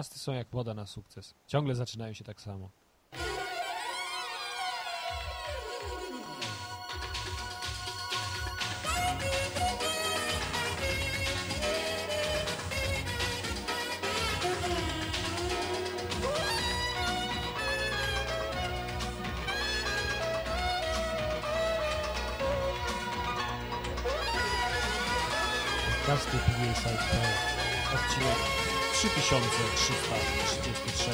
podcasty są jak woda na sukces. Ciągle zaczynają się tak samo. Podcasty Site.pl Odcinek 3333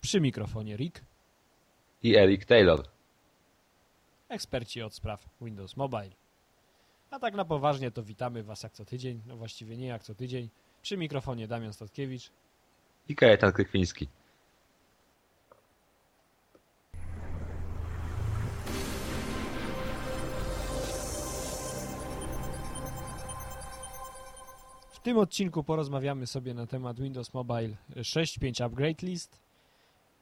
Przy mikrofonie Rick, I Eric Taylor. eksperci od spraw Windows Mobile. A tak na poważnie to witamy Was jak co tydzień, no właściwie nie jak co tydzień. Przy mikrofonie Damian Statkiewicz. I Kajetan Krykwiński. W tym odcinku porozmawiamy sobie na temat Windows Mobile 6.5 Upgrade List,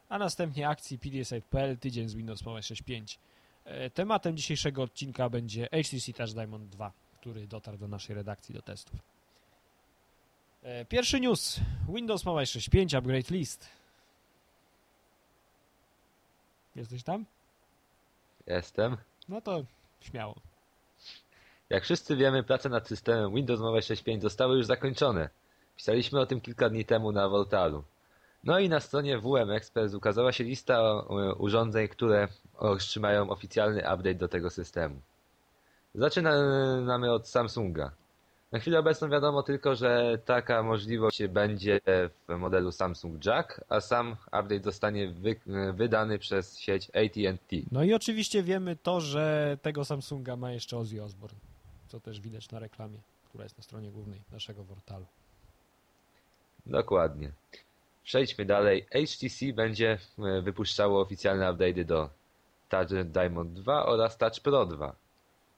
a następnie akcji PDSite.pl tydzień z Windows Mobile 6.5. E, Tematem dzisiejszego odcinka będzie HTC Touch Diamond 2, który dotarł do naszej redakcji do testów. E, Pierwszy news. Windows Mobile 6.5 Upgrade List. Jesteś tam? Jestem. No to śmiało. Jak wszyscy wiemy, prace nad systemem Windows Mobile 6.5 zostały już zakończone. Pisaliśmy o tym kilka dni temu na Voltalu. No i na stronie WM Express ukazała się lista e, urządzeń, które otrzymają oficjalny update do tego systemu. Zaczynamy od Samsunga. Na chwilę obecną wiadomo tylko, że taka możliwość będzie w modelu Samsung Jack, a sam update zostanie wy wydany przez sieć AT&T. No i oczywiście wiemy to, że tego Samsunga ma jeszcze Ozzy Osbourne, co też widać na reklamie, która jest na stronie głównej naszego portalu. Dokładnie. Przejdźmy dalej. HTC będzie e, wypuszczało oficjalne update'y do Touch Diamond 2 oraz Touch Pro 2.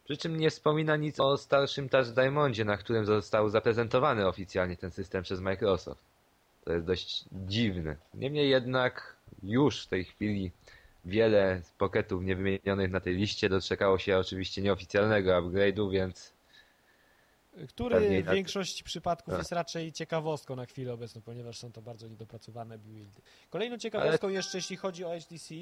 Przy czym nie wspomina nic o starszym Touch Diamondzie, na którym został zaprezentowany oficjalnie ten system przez Microsoft. To jest dość dziwne. Niemniej jednak już w tej chwili wiele poketów niewymienionych na tej liście doczekało się oczywiście nieoficjalnego upgrade'u, więc Który w tak. większości przypadków Tak. jest raczej ciekawostką na chwilę obecną, ponieważ są to bardzo niedopracowane buildy. Kolejną ciekawostką jeszcze, jeśli chodzi o HTC,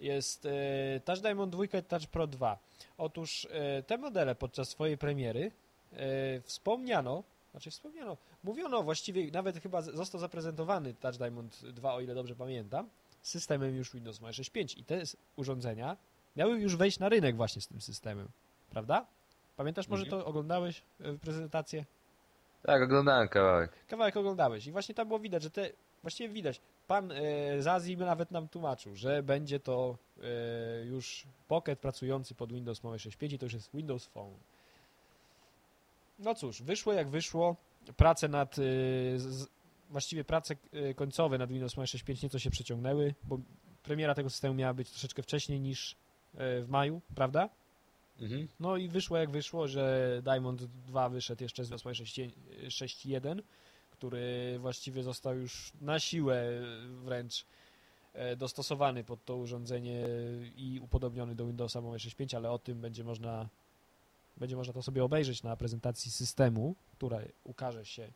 jest e, Touch Diamond 2 i Touch Pro 2. Otóż e, te modele podczas swojej premiery e, wspomniano, znaczy wspomniano, mówiono właściwie, nawet chyba z- został zaprezentowany Touch Diamond 2, o ile dobrze pamiętam, z systemem już Windows Mobile 6.5 i te urządzenia miały już wejść na rynek właśnie z tym systemem, prawda? Pamiętasz, może Mhm. to oglądałeś e, prezentację? tak, oglądałem kawałek. Kawałek oglądałeś i właśnie tam było widać, że te, właściwie widać, pan e, Zazi nawet nam tłumaczył, że będzie to e, już pocket pracujący pod Windows Mobile 6.5 i to już jest Windows Phone. No cóż, wyszło jak wyszło, prace nad, e, z, właściwie prace e, końcowe nad Windows Mobile 6.5 nieco się przeciągnęły, bo premiera tego systemu miała być troszeczkę wcześniej niż e, w maju, prawda? Mhm. No i wyszło jak wyszło, że Diamond 2 wyszedł jeszcze z Windows 6.1, który właściwie został już na siłę wręcz e, dostosowany pod to urządzenie i upodobniony do Windowsa Mobile 6.5, ale o tym będzie można będzie można to sobie obejrzeć na prezentacji systemu, która ukaże się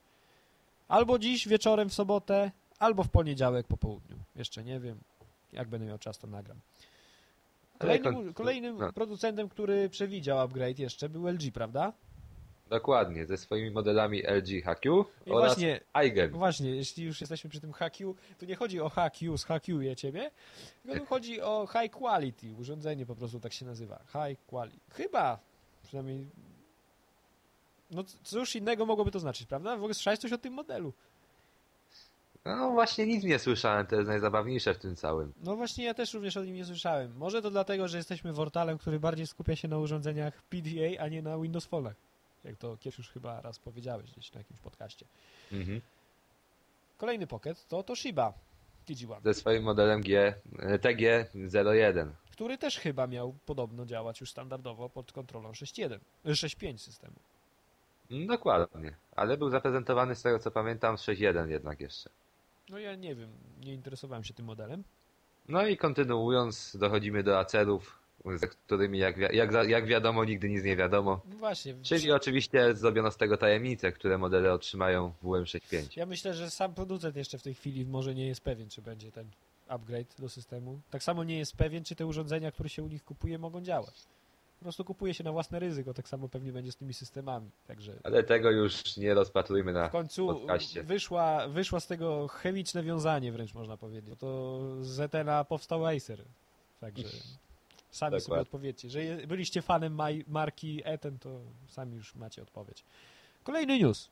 albo dziś wieczorem w sobotę, albo w poniedziałek po południu. Jeszcze nie wiem. Jak będę miał czas, to nagram. Kolejnym, kolejnym no. producentem, który przewidział upgrade jeszcze był LG, prawda? Dokładnie, ze swoimi modelami LG HQ I oraz właśnie, iGame. właśnie, jeśli już jesteśmy przy tym HQ, to nie chodzi o HQ, zhakuję ciebie, tylko tu chodzi o high quality, urządzenie po prostu tak się nazywa, high quality. Chyba, przynajmniej, no cóż innego mogłoby to znaczyć, prawda? W ogóle słyszałeś coś o tym modelu? No właśnie nic nie słyszałem, to jest najzabawniejsze w tym całym. No właśnie, ja też również o nim nie słyszałem. Może to dlatego, że jesteśmy Wortalem, który bardziej skupia się na urządzeniach PDA, a nie na Windows Phone'ach. Jak to kiedyś już chyba raz powiedziałeś gdzieś na jakimś podcaście. Mhm. Kolejny Pocket to Toshiba TG1, Ze swoim modelem G, TG01. który też chyba miał podobno działać już standardowo pod kontrolą 6.1, e, 6.5 systemu. Mm, Dokładnie, ale był zaprezentowany z tego co pamiętam z 6.1 jednak jeszcze. No ja nie wiem, nie interesowałem się tym modelem. No i kontynuując, dochodzimy do Acerów. z którymi jak, jak, jak wiadomo nigdy nic nie wiadomo. No właśnie. Czyli oczywiście zrobiono z tego tajemnicę, które modele otrzymają w WM65. Ja myślę, że sam producent jeszcze w tej chwili może nie jest pewien, czy będzie ten upgrade do systemu. Tak samo nie jest pewien, czy te urządzenia, które się u nich kupuje, mogą działać. Po prostu kupuje się na własne ryzyko, tak samo pewnie będzie z tymi systemami. Także Ale tego już nie rozpatrujmy na w końcu podcaście. wyszła, wyszła z tego chemiczne wiązanie wręcz można powiedzieć. Bo to z Etena powstał Acer. Także sami sobie odpowiedzcie. Że je- byliście fanem marki Eten, to sami już macie odpowiedź. Kolejny news.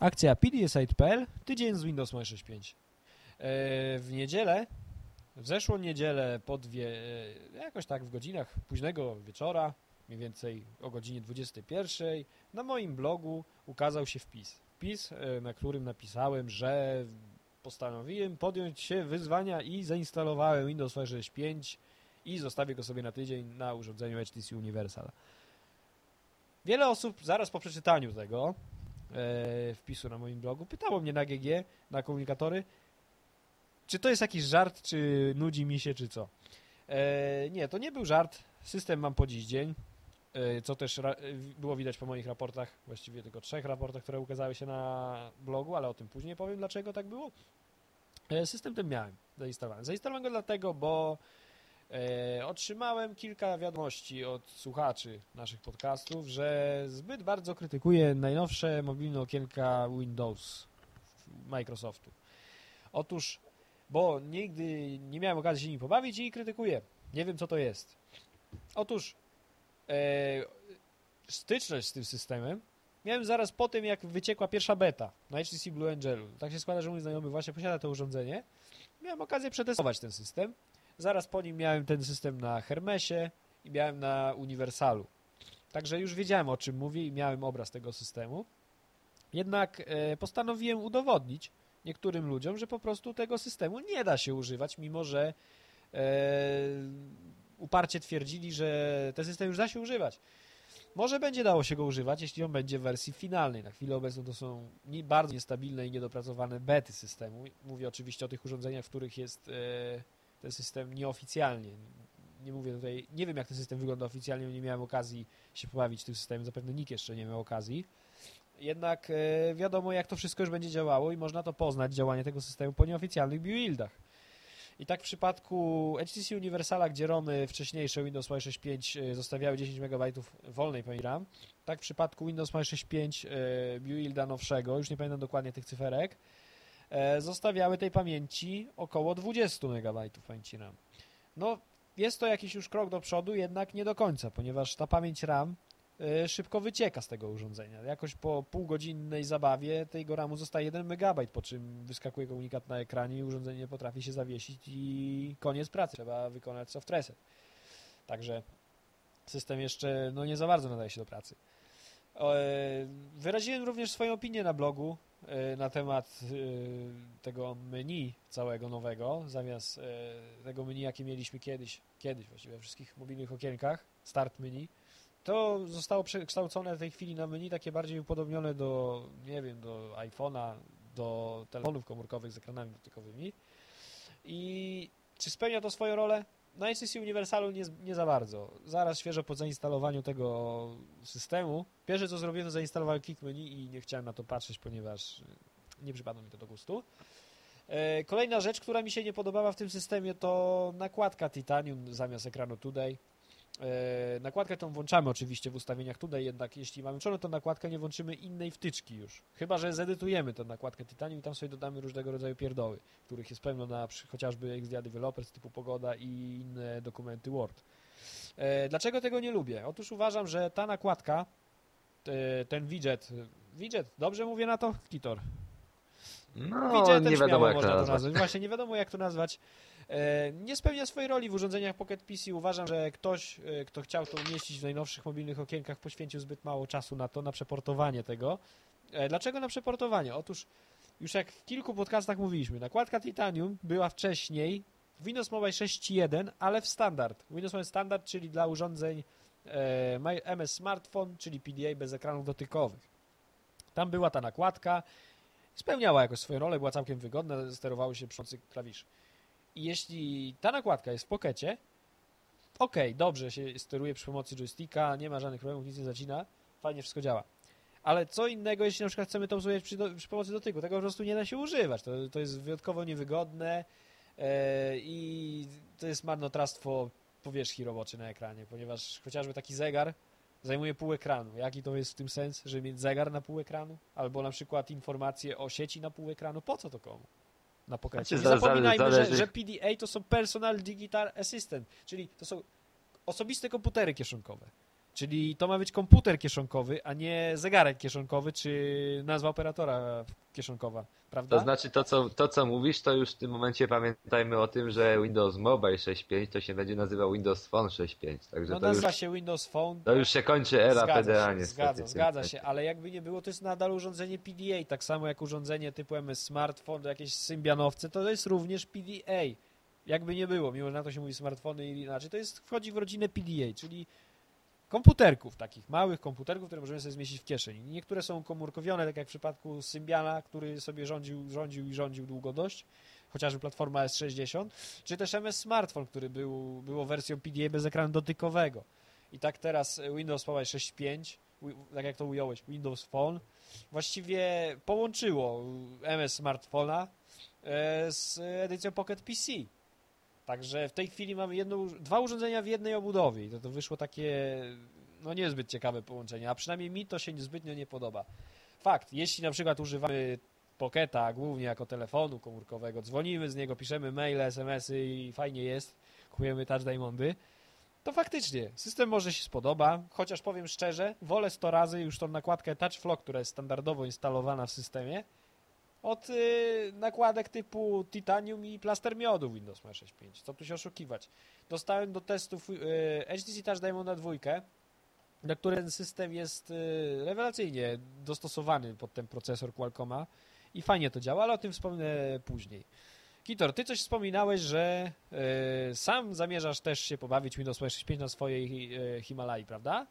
Akcja PDSite.pl, tydzień z Windows ME 6.5. E, W niedzielę, w zeszłą niedzielę po dwie, e, jakoś tak w godzinach późnego wieczora, mniej więcej o godzinie 21, na moim blogu ukazał się wpis. Wpis, e, na którym napisałem, że postanowiłem podjąć się wyzwania i zainstalowałem Windows ME 6.5 i zostawię go sobie na tydzień na urządzeniu HTC Universal. Wiele osób zaraz po przeczytaniu tego wpisu na moim blogu pytało mnie na GG, na komunikatory, czy to jest jakiś żart, czy nudzi mi się, czy co. E, nie, to nie był żart. System mam po dziś dzień, e, co też e, było widać po moich raportach, właściwie tylko trzech raportach, które ukazały się na blogu, ale o tym później powiem, dlaczego tak było. E, system ten miałem zainstalowany. Zainstalowałem go dlatego, bo e, otrzymałem kilka wiadomości od słuchaczy naszych podcastów, że zbyt bardzo krytykuję najnowsze mobilne okienka Windows Microsoftu. Otóż, bo nigdy nie miałem okazji się nimi pobawić i krytykuję. Nie wiem, co to jest. Otóż e, styczność z tym systemem miałem zaraz po tym, jak wyciekła pierwsza beta na HTC Blue Angelu. Tak się składa, że mój znajomy właśnie posiada to urządzenie. Miałem okazję przetestować ten system. Zaraz po nim miałem ten system na Hermesie i miałem na Universalu. Także już wiedziałem, o czym mówię i miałem obraz tego systemu. Jednak e, postanowiłem udowodnić niektórym ludziom, że po prostu tego systemu nie da się używać, mimo że e, uparcie twierdzili, że ten system już da się używać. Może będzie dało się go używać, jeśli on będzie w wersji finalnej. Na chwilę obecną to są bardzo niestabilne i niedopracowane bety systemu. Mówię oczywiście o tych urządzeniach, w których jest e, ten system nieoficjalnie. Nie mówię tutaj, nie wiem jak ten system wygląda oficjalnie, nie miałem okazji się pobawić tym systemem, zapewne nikt jeszcze nie miał okazji. Jednak e, wiadomo jak to wszystko już będzie działało i można to poznać, działanie tego systemu po nieoficjalnych buildach. I tak w przypadku HTC Universala, gdzie ROMy wcześniejsze Windows ME 6.5 e, zostawiały 10 MB wolnej pamięci RAM, tak w przypadku Windows ME 6.5 e, builda nowszego, już nie pamiętam dokładnie tych cyferek, zostawiały tej pamięci około 20 MB pamięci RAM. No, jest to jakiś już krok do przodu, jednak nie do końca, ponieważ ta pamięć RAM e, szybko wycieka z tego urządzenia. Jakoś po półgodzinnej zabawie tego RAMu zostaje 1 MB, po czym wyskakuje komunikat na ekranie i urządzenie nie potrafi się zawiesić i koniec pracy. Trzeba wykonać soft reset. Także system jeszcze no, nie za bardzo nadaje się do pracy. E, Wyraziłem również swoją opinię na blogu e, na temat e, tego menu całego nowego, zamiast e, tego menu, jakie mieliśmy kiedyś, kiedyś właściwie we wszystkich mobilnych okienkach, start menu, to zostało przekształcone w tej chwili na menu takie bardziej upodobnione do, nie wiem, do iPhone'a, do telefonów komórkowych z ekranami dotykowymi. I czy spełnia to swoją rolę? Na HTC Universalu nie, nie za bardzo. Zaraz świeżo po zainstalowaniu tego systemu, pierwsze co zrobiłem to zainstalowałem Kick Menu i nie chciałem na to patrzeć, ponieważ nie przypadło mi to do gustu. E, Kolejna rzecz, która mi się nie podobała w tym systemie to nakładka Titanium zamiast ekranu Today. E, Nakładkę tą włączamy oczywiście w ustawieniach Today, jednak jeśli mamy włączoną tą nakładkę, nie włączymy innej wtyczki już. Chyba, że zedytujemy tę nakładkę Titanium i tam sobie dodamy różnego rodzaju pierdoły, których jest pełno na chociażby XDA Developers typu pogoda i inne dokumenty Word. E, Dlaczego tego nie lubię? Otóż uważam, że ta nakładka, e, ten widget, widget, dobrze mówię na to? Kitor. No, Widgetem nie wiadomo jak można to nazwać. Właśnie nie wiadomo jak to nazwać. E, Nie spełnia swojej roli w urządzeniach Pocket PC. Uważam, że ktoś, e, kto chciał to umieścić w najnowszych mobilnych okienkach, poświęcił zbyt mało czasu na to, na przeportowanie tego. E, Dlaczego na przeportowanie? Otóż już jak w kilku podcastach mówiliśmy, nakładka Titanium była wcześniej w Windows Mobile 6.1, ale w standard. Windows Mobile Standard, czyli dla urządzeń MS Smartphone, czyli PDA bez ekranów dotykowych. Tam była ta nakładka, spełniała jakoś swoją rolę, była całkiem wygodna, sterowały się przy klawiszy. Jeśli ta nakładka jest w pokecie, ok, dobrze się steruje przy pomocy joysticka, nie ma żadnych problemów, nic nie zacina, fajnie wszystko działa. Ale co innego, jeśli na przykład chcemy to używać przy, przy pomocy dotyku, tego po prostu nie da się używać. To, to jest wyjątkowo niewygodne e, i to jest marnotrawstwo powierzchni roboczej na ekranie, ponieważ chociażby taki zegar zajmuje pół ekranu. Jaki to jest w tym sens, żeby mieć zegar na pół ekranu? Albo na przykład informacje o sieci na pół ekranu? Po co to komu? Na pokrycie. Znaczy, Nie zapominajmy, że, że PDA to są Personal Digital Assistant, czyli to są osobiste komputery kieszonkowe. Czyli to ma być komputer kieszonkowy, a nie zegarek kieszonkowy, czy nazwa operatora kieszonkowa, prawda? To znaczy to co, to, co mówisz, to już w tym momencie pamiętajmy o tym, że Windows Mobile 6.5 to się będzie nazywał Windows Phone 6.5. Także no to nazywa już, się Windows Phone. To już się kończy era zgadza PDA się, Zgadza, zgadza się, ale jakby nie było, to jest nadal urządzenie PDA, tak samo jak urządzenie typu MS Smartphone, jakieś symbianowce, to jest również PDA. Jakby nie było, mimo że na to się mówi smartfony i inaczej, to jest, wchodzi w rodzinę PDA, czyli komputerków, takich małych komputerków, które możemy sobie zmieścić w kieszeni. Niektóre są komórkowione, tak jak w przypadku Symbiana, który sobie rządził, rządził i rządził długo dość, chociażby platforma S60, czy też MS Smartphone, który był, było wersją PDA bez ekranu dotykowego. I tak teraz Windows Phone 6.5, tak jak to ująłeś, Windows Phone, właściwie połączyło MS Smartphone'a e, z edycją Pocket PC. Także w tej chwili mamy jedno, dwa urządzenia w jednej obudowie i to, to wyszło takie no niezbyt ciekawe połączenie, a przynajmniej mi to się niezbytnio nie podoba. Fakt, jeśli na przykład używamy Pocketa głównie jako telefonu komórkowego, dzwonimy z niego, piszemy maile, smsy i fajnie jest, kupujemy Touch Diamondy, to faktycznie system może się spodoba, chociaż powiem szczerze, wolę 100 razy już tą nakładkę Touch Flow, która jest standardowo instalowana w systemie, od y, nakładek typu Titanium i plaster miodu Windows 6.5. Co tu się oszukiwać? Dostałem do testów y, HTC Touch Diamond na dwójkę, na który ten system jest y, rewelacyjnie dostosowany pod ten procesor Qualcomma i fajnie to działa, ale o tym wspomnę później. Kitor, ty coś wspominałeś, że y, sam zamierzasz też się pobawić Windows 6.5 na swojej y, Himalai, prawda?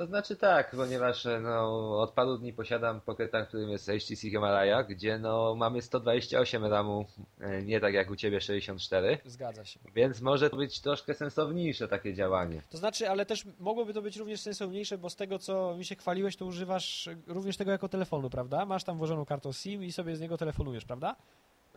To znaczy tak, ponieważ no, od paru dni posiadam Pocketa, którym jest HTC Himalaya, gdzie no, mamy 128 RAMu, e, nie tak jak u Ciebie 64. Zgadza się. Więc może to być troszkę sensowniejsze takie działanie. To znaczy, ale też mogłoby to być również sensowniejsze, bo z tego co mi się chwaliłeś, to używasz również tego jako telefonu, prawda? Masz tam włożoną kartę SIM i sobie z niego telefonujesz, prawda?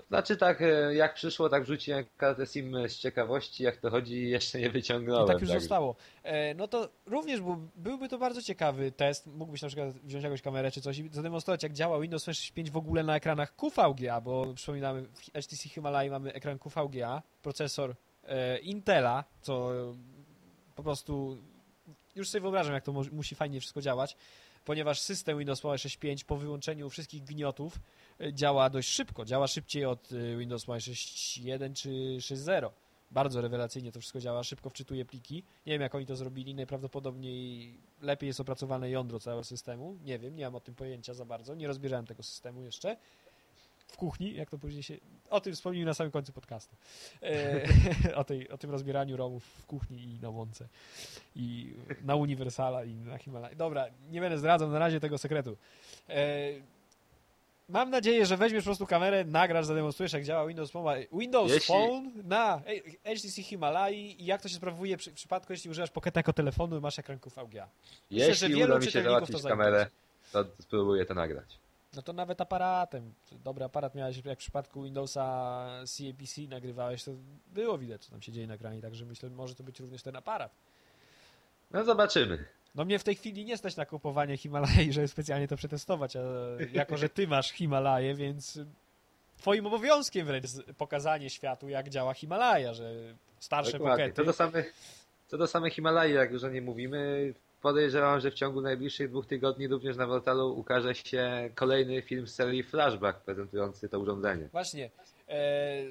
Znaczy tak, e, jak przyszło, tak rzuciłem kartę SIM z ciekawości, jak to chodzi, jeszcze nie wyciągnąłem. I tak już tak. zostało. E, no to również był, byłby to bardzo ciekawy test. Mógłbyś na przykład wziąć jakąś kamerę czy coś i zademonstrować, jak działa Windows 65 w ogóle na ekranach QVGA, bo przypominamy, w HTC Himalaya mamy ekran QVGA, procesor e, Intela, co po prostu już sobie wyobrażam, jak to musi fajnie wszystko działać, ponieważ system Windows 65 po wyłączeniu wszystkich gniotów działa dość szybko, działa szybciej od y, Windows 6.1 czy 6.0. Bardzo rewelacyjnie to wszystko działa, szybko wczytuje pliki. Nie wiem, jak oni to zrobili, najprawdopodobniej lepiej jest opracowane jądro całego systemu. Nie wiem, nie mam o tym pojęcia za bardzo, nie rozbierałem tego systemu jeszcze. W kuchni, jak to później się... O tym wspomnimy na samym końcu podcastu. E, o, tej, o tym rozbieraniu romów w kuchni i na łące. I na Uniwersala i na Himalaya. Dobra, nie będę zdradzał na razie tego sekretu. E, Mam nadzieję, że weźmiesz po prostu kamerę, nagrasz, zademonstrujesz, jak działa Windows Phone, Windows jeśli... Phone na HTC Himalai i jak to się sprawuje w przypadku, jeśli używasz Pocketa jako telefonu i masz ekran QVGA. Myślę, jeśli uda mi się załatwić to kamerę, to spróbuję to nagrać. No to nawet aparatem. Dobry aparat miałeś, jak w przypadku Windowsa CAPC nagrywałeś, to było widać, co tam się dzieje na ekranie, także myślę, że może to być również ten aparat. No zobaczymy. No mnie w tej chwili nie stać na kupowanie Himalaj, żeby specjalnie to przetestować, a jako, że ty masz Himalaję, więc twoim obowiązkiem wręcz pokazanie światu, jak działa Himalaja, że starsze Dokładnie. pokety... Co do samych, co do samych Himalaj, jak już o nie mówimy, podejrzewam, że w ciągu najbliższych dwóch tygodni również na portalu ukaże się kolejny film z serii Flashback prezentujący to urządzenie. Właśnie. E...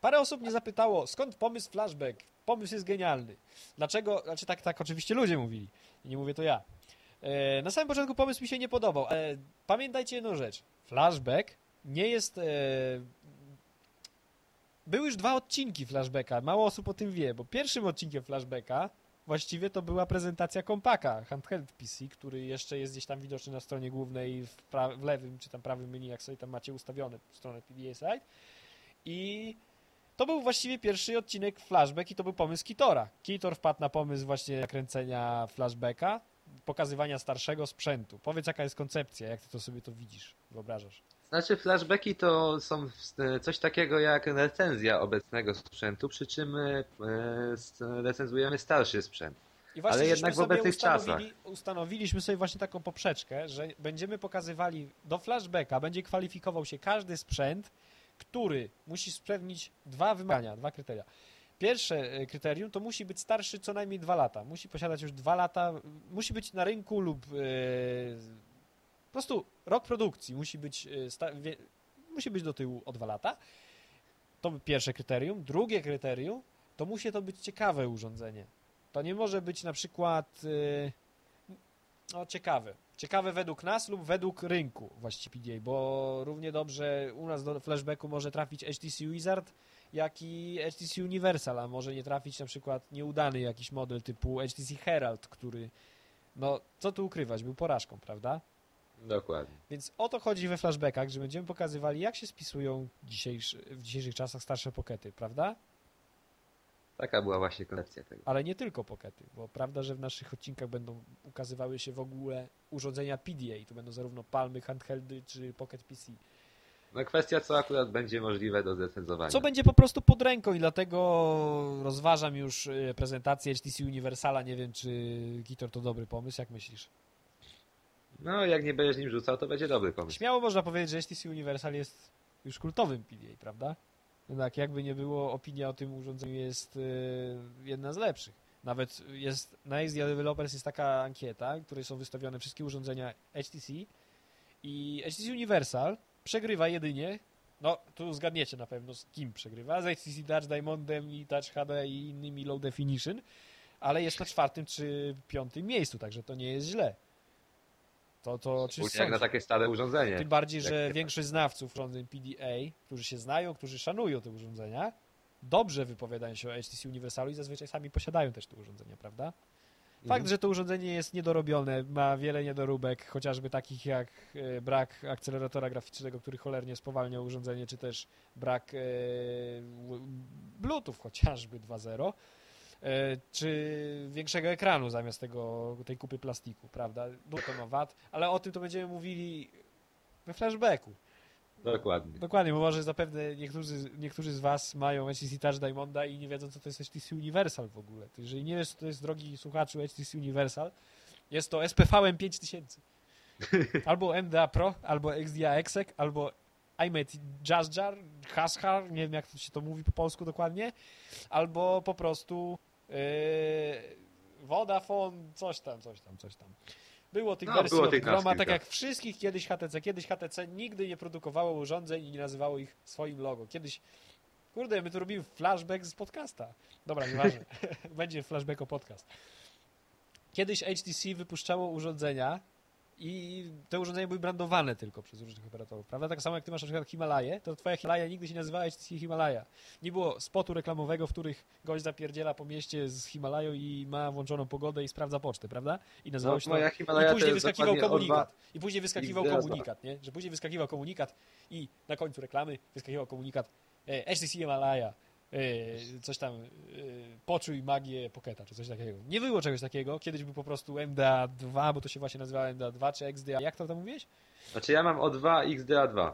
Parę osób mnie zapytało, skąd pomysł Flashback? Pomysł jest genialny. Dlaczego? Znaczy tak, tak oczywiście ludzie mówili. Nie mówię to ja. E, na samym początku pomysł mi się nie podobał, ale pamiętajcie jedną rzecz. Flashback nie jest... E, były już dwa odcinki flashbacka, mało osób o tym wie, bo pierwszym odcinkiem flashbacka właściwie to była prezentacja kompaka handheld PC, który jeszcze jest gdzieś tam widoczny na stronie głównej w, w lewym czy tam prawym menu, jak sobie tam macie ustawione stronę PDA Site. I to był właściwie pierwszy odcinek flashback i to był pomysł Kitora. Kitor wpadł na pomysł właśnie nakręcenia flashbacka, pokazywania starszego sprzętu. Powiedz, jaka jest koncepcja, jak ty to sobie to widzisz, wyobrażasz? Znaczy flashbacki to są coś takiego jak recenzja obecnego sprzętu, przy czym e, recenzujemy starszy sprzęt. Ale jednak w obecnych czasach. Ustanowiliśmy sobie właśnie taką poprzeczkę, że będziemy pokazywali do flashbacka, będzie kwalifikował się każdy sprzęt, który musi spełnić dwa wymagania, dwa kryteria. Pierwsze e, kryterium to musi być starszy co najmniej dwa lata. Musi posiadać już dwa lata, musi być na rynku lub yy, po prostu rok produkcji musi być, wie, musi być do tyłu o dwa lata. To pierwsze kryterium. Drugie kryterium to musi to być ciekawe urządzenie. To nie może być na przykład yy, no, ciekawe. Ciekawe według nas lub według rynku właściwie, bo równie dobrze u nas do flashbacku może trafić HTC Wizard, jak i HTC Universal, a może nie trafić na przykład nieudany jakiś model typu HTC Herald, który, no co tu ukrywać, był porażką, prawda? Dokładnie. Więc o to chodzi we flashbackach, że będziemy pokazywali, jak się spisują dzisiejszy, w dzisiejszych czasach starsze pokety, prawda? Taka była właśnie koncepcja tego. Ale nie tylko pokety, bo prawda, że w naszych odcinkach będą ukazywały się w ogóle urządzenia PDA. Tu będą zarówno palmy, handheldy czy Pocket PC. No kwestia, co akurat będzie możliwe do zrecenzowania. Co będzie po prostu pod ręką i dlatego rozważam już e, prezentację HTC Universala. Nie wiem, czy Gitor to dobry pomysł. Jak myślisz? No, jak nie będziesz nim rzucał, to będzie dobry pomysł. Śmiało można powiedzieć, że HTC Universal jest już kultowym PDA, prawda? Tak, jakby nie było, opinia o tym urządzeniu jest y, jedna z lepszych. Nawet jest, na XDA Developers jest taka ankieta, w której są wystawione wszystkie urządzenia HTC i HTC Universal przegrywa jedynie, no tu zgadniecie na pewno z kim przegrywa, z HTC Touch Diamondem i Touch HD i innymi low definition, ale jest na czwartym czy piątym miejscu, także to nie jest źle. To, to czy jak na takie stare urządzenie. Tym bardziej, że większość znawców urządzeń PDA, którzy się znają, którzy szanują te urządzenia, dobrze wypowiadają się o HTC Universalu i zazwyczaj sami posiadają też te urządzenia, prawda? Fakt, mhm. że to urządzenie jest niedorobione, ma wiele niedoróbek, chociażby takich jak e, brak akceleratora graficznego, który cholernie spowalnia urządzenie, czy też brak e, Bluetooth chociażby 2.0, E, czy większego ekranu zamiast tego, tej kupy plastiku, prawda? Dużo to ma wad, ale o tym to będziemy mówili we flashbacku. Dokładnie. Dokładnie, bo może zapewne niektórzy, niektórzy z Was mają HTC Touch Diamonda i nie wiedzą, co to jest HTC Universal w ogóle. To jeżeli nie wiesz, co to jest, drogi słuchaczu, HTC Universal, jest to SPVM 5000. Albo MDA Pro, albo XDA Exec, albo iMate Jazzjar, Hashar, nie wiem jak to się to mówi po polsku dokładnie, albo po prostu Yy, Vodafone, coś tam, coś tam, coś tam. Było tych no, wersji było tych groma, tak jak wszystkich kiedyś HTC. Kiedyś HTC nigdy nie produkowało urządzeń i nie nazywało ich swoim logo. Kiedyś, kurde, my tu robimy flashback z podcasta. Dobra, nieważne. Będzie flashback o podcast. Kiedyś HTC wypuszczało urządzenia i te urządzenia były brandowane tylko przez różnych operatorów, prawda? Tak samo jak ty masz na przykład Himalaję, to twoja Himalaya nigdy się nazywała HTC Himalaya. Nie było spotu reklamowego, w których gość zapierdziela po mieście z Himalają i ma włączoną pogodę i sprawdza pocztę, prawda? I nazywało no, się to... Himalaya I później wyskakiwał komunikat. I później wyskakiwał komunikat, nie? Że później wyskakiwał komunikat i na końcu reklamy wyskakiwał komunikat e, HTC Himalaya coś tam yy, poczuj magię Poketa, czy coś takiego. Nie było czegoś takiego. Kiedyś był po prostu MDA2, bo to się właśnie nazywa MDA2, czy XDA. Jak to tam mówiłeś? Znaczy ja mam O2 XDA2.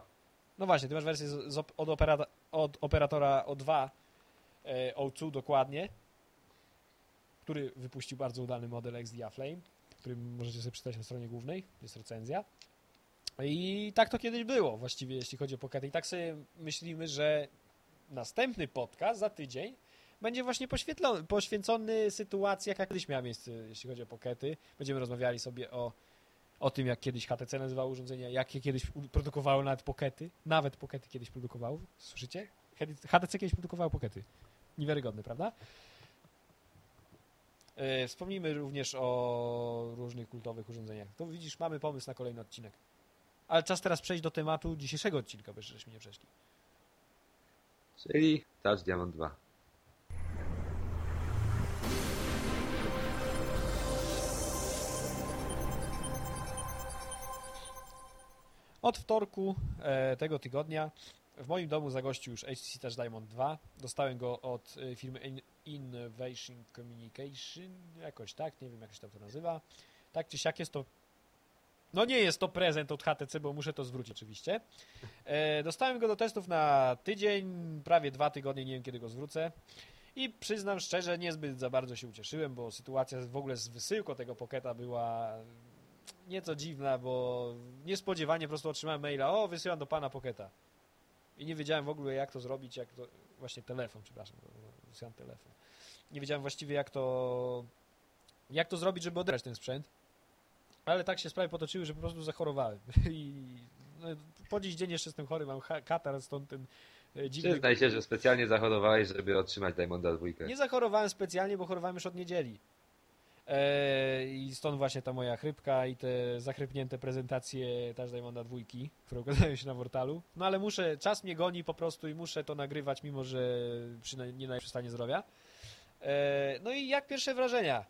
No właśnie, ty masz wersję z, od, operata, od operatora O2, e, O2 dokładnie, który wypuścił bardzo udany model XDA Flame, który możecie sobie przeczytać na stronie głównej, jest recenzja. I tak to kiedyś było właściwie, jeśli chodzi o Pocket. I tak sobie myślimy, że następny podcast za tydzień będzie właśnie poświęcony sytuacji, jaka kiedyś miała miejsce, jeśli chodzi o pokety. Będziemy rozmawiali sobie o, o tym, jak kiedyś HTC nazywało urządzenia, jakie kiedyś produkowały nawet pokety. Nawet pokety kiedyś produkowały. Słyszycie? HTC kiedyś produkowało pokety. Niewiarygodne, prawda? E, wspomnijmy również o różnych kultowych urządzeniach. To widzisz, mamy pomysł na kolejny odcinek. Ale czas teraz przejść do tematu dzisiejszego odcinka, bo żeśmy nie przeszli czyli Touch Diamond 2. Od wtorku e, tego tygodnia w moim domu zagościł już HTC Touch Diamond 2. Dostałem go od e, firmy Innovation Communication, jakoś tak, nie wiem jak się to nazywa. Tak czy siak jest to no nie jest to prezent od HTC, bo muszę to zwrócić oczywiście. E, dostałem go do testów na tydzień, prawie dwa tygodnie, nie wiem kiedy go zwrócę. I przyznam szczerze, niezbyt za bardzo się ucieszyłem, bo sytuacja w ogóle z wysyłką tego poketa była nieco dziwna, bo niespodziewanie po prostu otrzymałem maila, o wysyłam do pana poketa. I nie wiedziałem w ogóle jak to zrobić, jak to... Właśnie telefon, przepraszam, wysyłam telefon. Nie wiedziałem właściwie jak to... Jak to zrobić, żeby odebrać ten sprzęt. Ale tak się sprawy potoczyły, że po prostu zachorowałem. I no, po dziś dzień jeszcze jestem chory, mam katar, stąd ten e, dziwny... Przyznaj się, że specjalnie zachorowałeś, żeby otrzymać Diamonda 2. Nie zachorowałem specjalnie, bo chorowałem już od niedzieli. Eee, I stąd właśnie ta moja chrypka i te zachrypnięte prezentacje Touch Diamonda 2, które ukazają się na portalu. No ale muszę, czas mnie goni po prostu i muszę to nagrywać, mimo że przy, nie najlepszym stanie zdrowia. Eee, no i jak pierwsze wrażenia?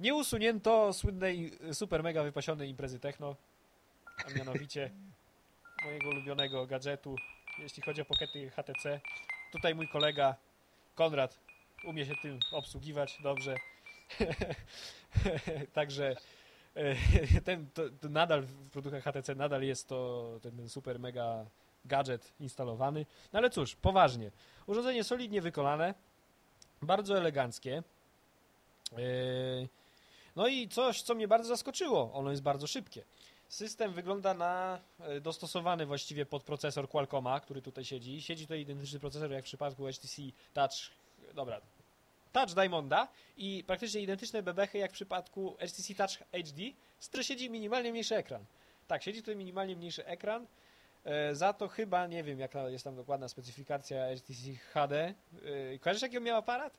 Nie usunięto słynnej, super mega wypasionej imprezy techno, a mianowicie mojego ulubionego gadżetu, jeśli chodzi o pokety HTC. Tutaj mój kolega Konrad umie się tym obsługiwać dobrze. Także e, ten, to, to nadal w produktach HTC nadal jest to ten, ten super mega gadżet instalowany. No ale cóż, poważnie. Urządzenie solidnie wykonane, bardzo eleganckie. Yy, no i coś, co mnie bardzo zaskoczyło, ono jest bardzo szybkie. System wygląda na e, dostosowany właściwie pod procesor Qualcomma, który tutaj siedzi. Siedzi tutaj identyczny procesor jak w przypadku HTC Touch, dobra, Touch Diamonda i praktycznie identyczne bebechy jak w przypadku HTC Touch HD, z której siedzi minimalnie mniejszy ekran. Tak, siedzi tutaj minimalnie mniejszy ekran, e, za to chyba, nie wiem jaka jest tam dokładna specyfikacja HTC HD. E, kojarzysz jaki miał aparat?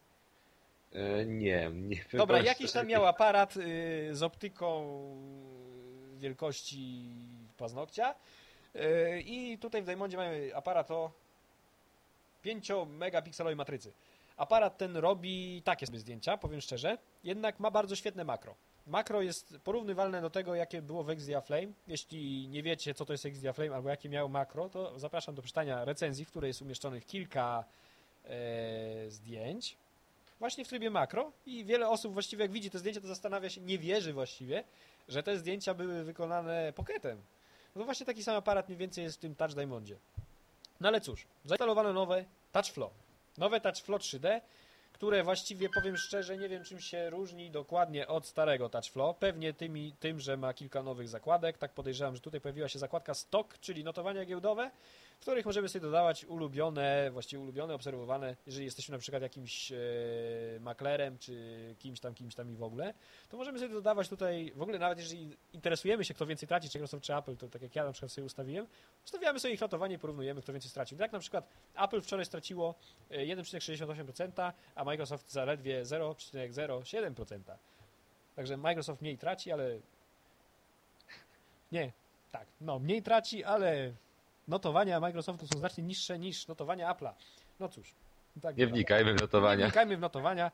E, nie, nie Dobra, jakiś tam miał aparat y, z optyką wielkości paznokcia. Y, I tutaj w Diamondzie mamy aparat o 5 megapikselowej matrycy. Aparat ten robi takie sobie zdjęcia, powiem szczerze, jednak ma bardzo świetne makro. Makro jest porównywalne do tego, jakie było w Exia Flame. Jeśli nie wiecie, co to jest Exia Flame albo jakie miał makro, to zapraszam do przeczytania recenzji, w której jest umieszczonych kilka e, zdjęć właśnie w trybie makro i wiele osób właściwie jak widzi te zdjęcia, to zastanawia się, nie wierzy właściwie, że te zdjęcia były wykonane pokietem. No to właśnie taki sam aparat mniej więcej jest w tym Touch Diamondzie. No ale cóż, zainstalowano nowe Touch Flow. Nowe Touch Flow 3D, które właściwie, powiem szczerze, nie wiem czym się różni dokładnie od starego Touch Flow. Pewnie tymi, tym, że ma kilka nowych zakładek. Tak podejrzewam, że tutaj pojawiła się zakładka Stock, czyli notowania giełdowe w których możemy sobie dodawać ulubione, właściwie ulubione, obserwowane, jeżeli jesteśmy na przykład jakimś e, maklerem, czy kimś tam, kimś tam i w ogóle, to możemy sobie dodawać tutaj, w ogóle nawet jeżeli interesujemy się, kto więcej traci, czy Microsoft, czy Apple, to tak jak ja na przykład sobie ustawiłem, ustawiamy sobie ich notowanie i porównujemy, kto więcej stracił. Tak na przykład Apple wczoraj straciło 1,68%, e, a Microsoft zaledwie 0,07%. Także Microsoft mniej traci, ale... Nie, tak, no mniej traci, ale notowania Microsoftu są znacznie niższe niż notowania Apple'a. No cóż. Tak nie wnikajmy w notowania. Nie wnikajmy w notowania.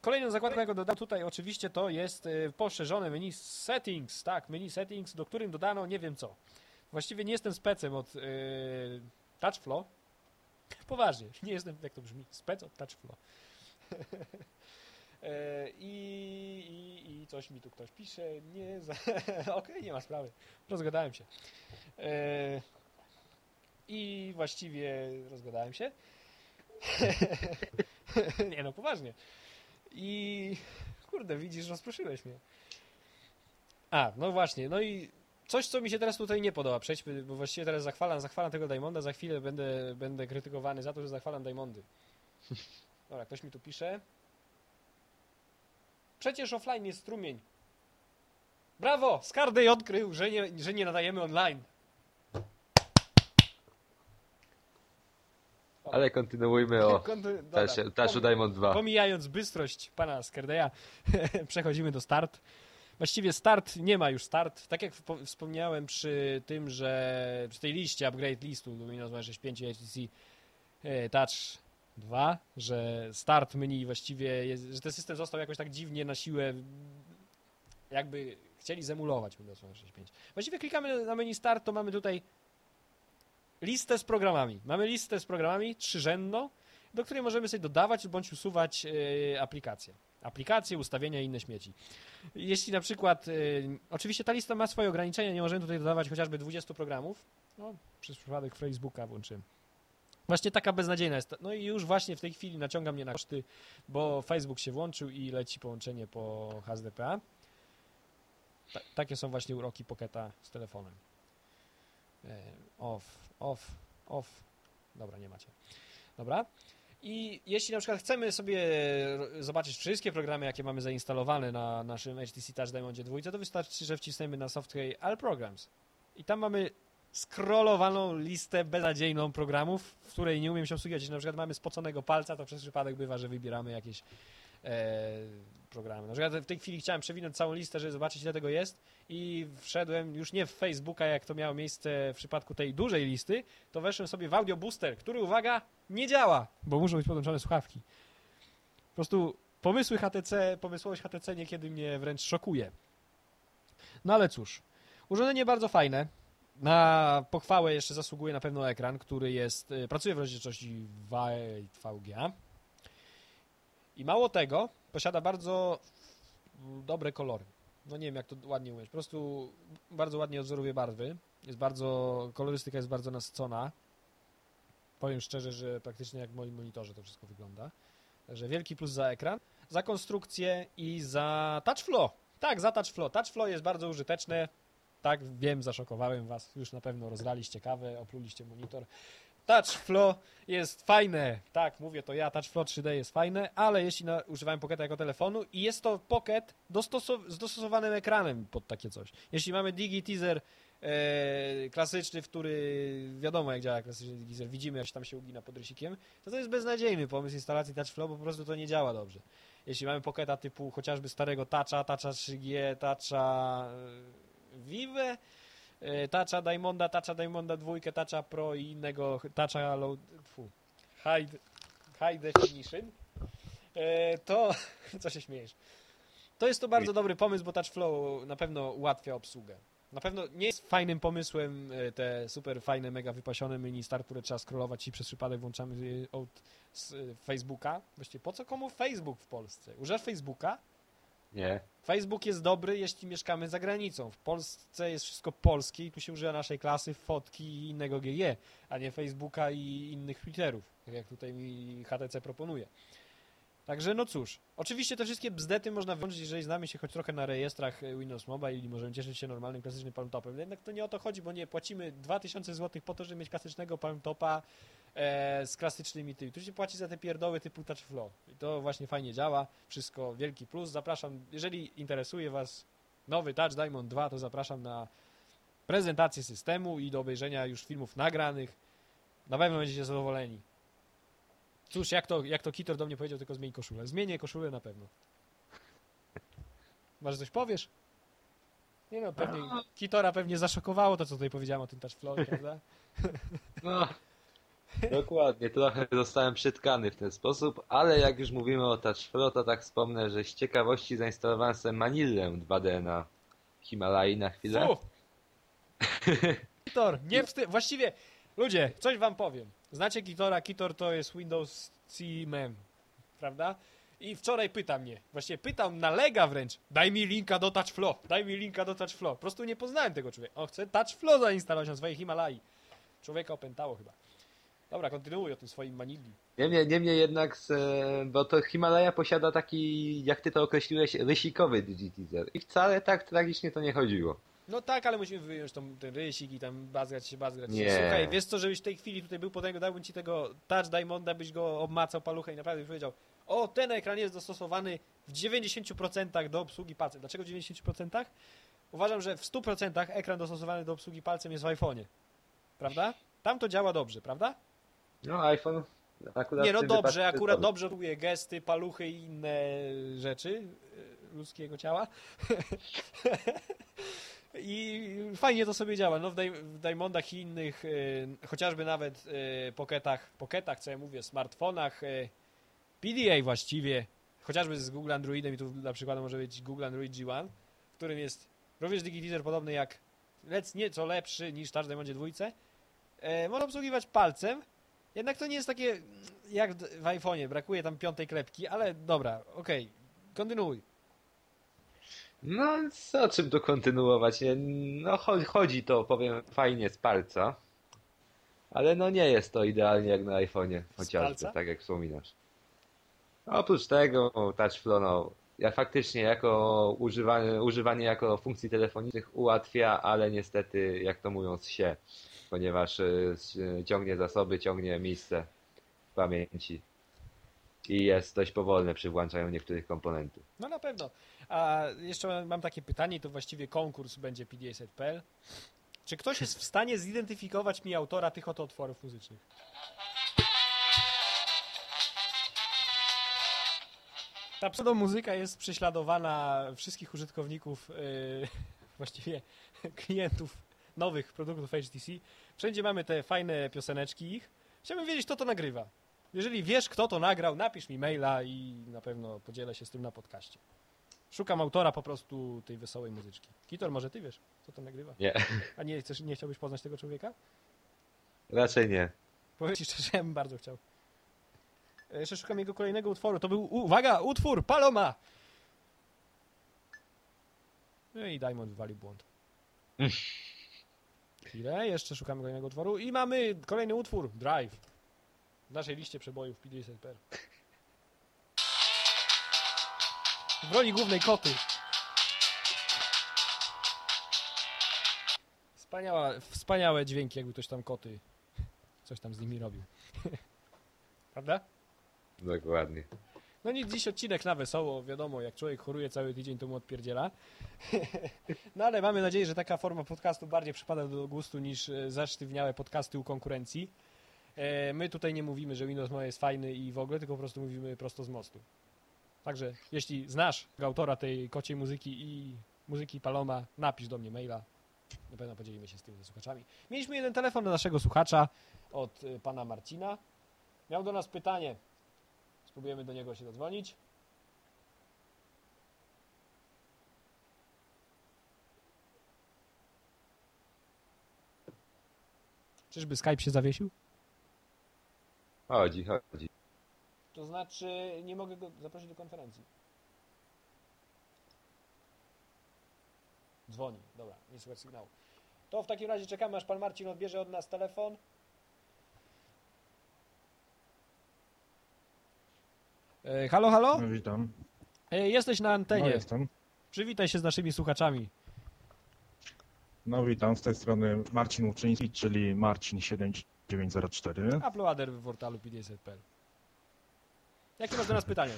Kolejną zakładką, jaką dodam tutaj oczywiście, to jest y, poszerzone menu settings. Tak, menu settings, do którym dodano nie wiem co. Właściwie nie jestem specem od yy, TouchFlow. Poważnie, nie jestem, jak to brzmi, spec od TouchFlow. E, I, i, I coś mi tu ktoś pisze. Nie, za... okej, okay, nie ma sprawy. Rozgadałem się. I właściwie rozgadałem się. nie no, poważnie. I kurde, widzisz, rozproszyłeś mnie. A, no właśnie, no i coś, co mi się teraz tutaj nie podoba. Przejdźmy, bo właściwie teraz zachwalam, zachwalam tego Diamonda, za chwilę będę, będę krytykowany za to, że zachwalam Diamondy. Dobra, ktoś mi tu pisze. Przecież offline jest strumień. Brawo! Skardej odkrył, że nie, że nie nadajemy online. Ale kontynuujmy o Tashu Diamond 2. Pomijając bystrość pana Skerdeja, przechodzimy do start. Właściwie start, nie ma już start. Tak jak wspomniałem przy tym, że przy tej liście, upgrade listu do Windows 65 HTC Touch 2, że start menu właściwie, jest, że ten system został jakoś tak dziwnie na siłę jakby chcieli zemulować Windows 365. Właściwie klikamy na menu Start, to mamy tutaj listę z programami. Mamy listę z programami trzyrzędną, do której możemy sobie dodawać bądź usuwać yy, aplikacje. Aplikacje, ustawienia i inne śmieci. Jeśli na przykład, yy, oczywiście ta lista ma swoje ograniczenia, nie możemy tutaj dodawać chociażby 20 programów. No, przez przypadek Facebooka włączyłem. Właśnie taka beznadziejna jest. No i już właśnie w tej chwili naciąga mnie na koszty, bo Facebook się włączył i leci połączenie po HDPA. Ta, takie są właśnie uroki Pocketa z telefonem. E, off, off, off. Dobra, nie macie. Dobra. I jeśli na przykład chcemy sobie zobaczyć wszystkie programy, jakie mamy zainstalowane na naszym HTC Touch Diamondzie 2, to wystarczy, że wcisnemy na software All Programs. I tam mamy skrolowaną listę beznadziejną programów, w której nie umiem się obsługiwać. Jeśli na przykład mamy spoconego palca, to przez przypadek bywa, że wybieramy jakieś e, programy. Na przykład w tej chwili chciałem przewinąć całą listę, żeby zobaczyć ile tego jest i wszedłem już nie w Facebooka, jak to miało miejsce w przypadku tej dużej listy, to weszłem sobie w Audio Booster, który, uwaga, nie działa, bo muszą być podłączone słuchawki. Po prostu pomysły HTC, pomysłowość HTC niekiedy mnie wręcz szokuje. No ale cóż, urządzenie bardzo fajne, na pochwałę jeszcze zasługuje na pewno ekran, który jest, y, pracuje w rozdzielczości VGA. I mało tego, posiada bardzo dobre kolory. No nie wiem, jak to ładnie ująć. Po prostu bardzo ładnie odzoruje barwy. Jest bardzo, kolorystyka jest bardzo nasycona. Powiem szczerze, że praktycznie jak w moim monitorze to wszystko wygląda. Także wielki plus za ekran, za konstrukcję i za touch flow. Tak, za touch flow. Touch flow jest bardzo użyteczne. Tak, wiem, zaszokowałem was. Już na pewno rozlaliście kawę, opluliście monitor. Touch Flow jest fajne. Tak, mówię to ja, Touch Flow 3D jest fajne, ale jeśli na, używałem Pocketa jako telefonu i jest to Pocket z dostosowanym ekranem pod takie coś. Jeśli mamy Digi Teaser e, klasyczny, w który wiadomo jak działa klasyczny Digi Teaser, widzimy jak tam się ugina pod rysikiem, to to jest beznadziejny pomysł instalacji Touch Flow, bo po prostu to nie działa dobrze. Jeśli mamy Pocketa typu chociażby starego Toucha, Toucha 3G, Toucha Vive, e, Toucha Diamonda, Toucha Diamonda 2, Toucha Pro i innego Toucha low, fu, high, high Definition, e, to, co się śmiejesz, to jest to bardzo dobry pomysł, bo Touch Flow na pewno ułatwia obsługę. Na pewno nie jest fajnym pomysłem e, te super fajne, mega wypasione menu start, które trzeba scrollować i przez przypadek włączamy od Facebooka. Właściwie po co komu Facebook w Polsce? Używasz Facebooka? Nie. Facebook jest dobry, jeśli mieszkamy za granicą. W Polsce jest wszystko polskie i tu się używa naszej klasy, fotki i innego GG, a nie Facebooka i innych Twitterów, tak jak tutaj mi HTC proponuje. Także no cóż, oczywiście te wszystkie bzdety można wyłączyć, jeżeli znamy się choć trochę na rejestrach Windows Mobile i możemy cieszyć się normalnym, klasycznym palmtopem. Jednak to nie o to chodzi, bo nie płacimy 2000 zł po to, żeby mieć klasycznego palmtopa e, z klasycznymi tymi. Tu się płaci za te pierdoły typu Touch Flow. I to właśnie fajnie działa. Wszystko wielki plus. Zapraszam, jeżeli interesuje Was nowy Touch Diamond 2, to zapraszam na prezentację systemu i do obejrzenia już filmów nagranych. Na pewno będziecie zadowoleni. Cóż, jak to, jak to Kitor do mnie powiedział, tylko zmień koszulę. Zmienię koszulę na pewno. Może coś powiesz? Nie no, pewnie Kitora pewnie zaszokowało to, co tutaj powiedziałem o tym touch flow, prawda? No, dokładnie. Trochę zostałem przytkany w ten sposób, ale jak już mówimy o touch flow, to tak wspomnę, że z ciekawości zainstalowałem sobie Manillę 2D na Himalai na chwilę. Fu! Kitor, nie wstyd... Właściwie, ludzie, coś wam powiem. Znacie Kitora? Kitor to jest Windows C-Mem, prawda? I wczoraj pyta mnie, właściwie pytał, nalega wręcz, daj mi linka do TouchFlow, daj mi linka do TouchFlow. Po prostu nie poznałem tego człowieka. On chce TouchFlow zainstalować na swojej Himalai. Człowieka opętało chyba. Dobra, kontynuuj o tym swoim Manili. Niemniej, niemniej jednak, bo to Himalaja posiada taki, jak ty to określiłeś, rysikowy digitizer. I wcale tak tragicznie to nie chodziło. No tak, ale musimy wyjąć tą, ten rysik i tam bazgrać się, bazgrać się. Słuchaj, wiesz co, żebyś w tej chwili tutaj był potęgą, dałbym ci tego Touch Diamonda, byś go obmacał paluchę i naprawdę byś powiedział, o, ten ekran jest dostosowany w 90% do obsługi palcem. Dlaczego w 90%? Uważam, że w 100% ekran dostosowany do obsługi palcem jest w iPhone'ie. Prawda? Tam to działa dobrze, prawda? No, iPhone akurat... Nie, no w dobrze, akurat dobrze obsługuje gesty, paluchy i inne rzeczy e, ludzkiego ciała. I fajnie to sobie działa. No w, w Diamondach i innych, e, chociażby nawet e, Pocketach, Pocketach, co ja mówię, smartfonach, PDA właściwie, chociażby z Google Androidem i tu dla przykładu może być Google Android G1, w którym jest również digitizer podobny jak, lec nieco lepszy niż Touch Diamondzie dwójce. Można obsługiwać palcem, jednak to nie jest takie jak w iPhone'ie, brakuje tam piątej klepki, ale dobra, okej, kontynuuj. No, co, o czym tu kontynuować? No, cho- chodzi to, powiem, fajnie z palca. Ale no nie jest to idealnie jak na iPhone'ie, chociażby, tak jak wspominasz. Oprócz tego, Touch Flow, no, ja faktycznie jako używanie, używanie jako funkcji telefonicznych ułatwia, ale niestety, jak to mówią, się, ponieważ y, y, ciągnie zasoby, ciągnie miejsce w pamięci i jest dość powolne przy włączaniu niektórych komponentów. No na pewno. A jeszcze mam- takie pytanie, to właściwie konkurs będzie PDA.pl. Czy ktoś jest w stanie zidentyfikować mi autora tych oto utworów muzycznych? Ta pseudomuzyka jest prześladowana wszystkich użytkowników, yy, właściwie klientów nowych produktów HTC. Wszędzie mamy te fajne pioseneczki ich. Chciałbym wiedzieć, kto to nagrywa. Jeżeli wiesz, kto to nagrał, napisz mi maila i na pewno podzielę się z tym na podcaście. Szukam autora po prostu tej wesołej muzyczki. Kitor, może ty wiesz, kto to nagrywa? Nie, A nie, chcesz, nie chciałbyś poznać tego człowieka? raczej nie. Powiem ci szczerze, ja bym bardzo chciał. E, Jeszcze szukam jego kolejnego utworu. To był, uwaga, utwór Paloma! No i Diamond wywalił błąd. Chwilę, jeszcze szukamy kolejnego utworu i mamy kolejny utwór, Drive. W naszej liście przebojów PDSPR. W roli głównej koty. Wspaniała, wspaniałe dźwięki, jakby ktoś tam koty coś tam z nimi robił. Prawda? Dokładnie. No nic, dziś odcinek na wesoło, wiadomo, jak człowiek choruje cały tydzień, to mu odpierdziela. no ale mamy nadzieję, że taka forma podcastu bardziej przypada do gustu niż e, zasztywniałe podcasty u konkurencji. E, my tutaj nie mówimy, że Windows Mobile jest fajny i w ogóle, tylko po prostu mówimy prosto z mostu. Także jeśli znasz autora tej kociej muzyki i muzyki Paloma, napisz do mnie maila. Na pewno podzielimy się z tym słuchaczami. Mieliśmy jeden telefon do naszego słuchacza od y, pana Marcina. Miał do nas pytanie. Spróbujemy do niego się dodzwonić. Czyżby Skype się zawiesił? Chodzi, chodzi. To znaczy, nie mogę go zaprosić do konferencji. Dzwoni, dobra, nie słychać sygnału. To w takim razie czekamy, aż pan Marcin odbierze od nas telefon. Halo, halo? No, witam. E, jesteś na No, antenie. jestem. Przywitaj się z naszymi słuchaczami. No witam, z tej strony Marcin Łuczyński, czyli Marcin7904. Uploader w portalu PDS.pl. Jakie masz do nas pytanie?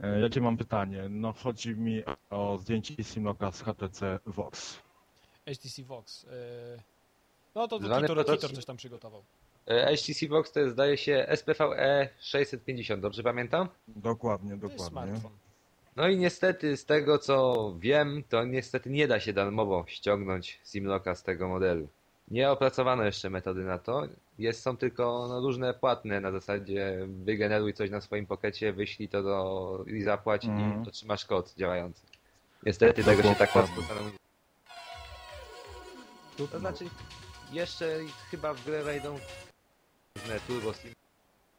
E, Jakie mam pytanie? No chodzi mi o zdjęcie Simlocka z HTC Vox. HTC Vox. E, no to, Kitor, Kitor coś tam przygotował. E, HTC Box to jest, zdaje się SPVE 650, dobrze pamiętam? Dokładnie, dokładnie. No i niestety z tego co wiem, to niestety nie da się darmowo ściągnąć Simlocka z tego modelu. Nie opracowano jeszcze metody na to. Jest, są tylko no, różne płatne na zasadzie wygeneruj coś na swoim pokecie, wyślij to do, i zapłać Mhm. i otrzymasz kod działający. Niestety tego się tak łatwo To znaczy jeszcze chyba w grę wejdą różne turbo sim.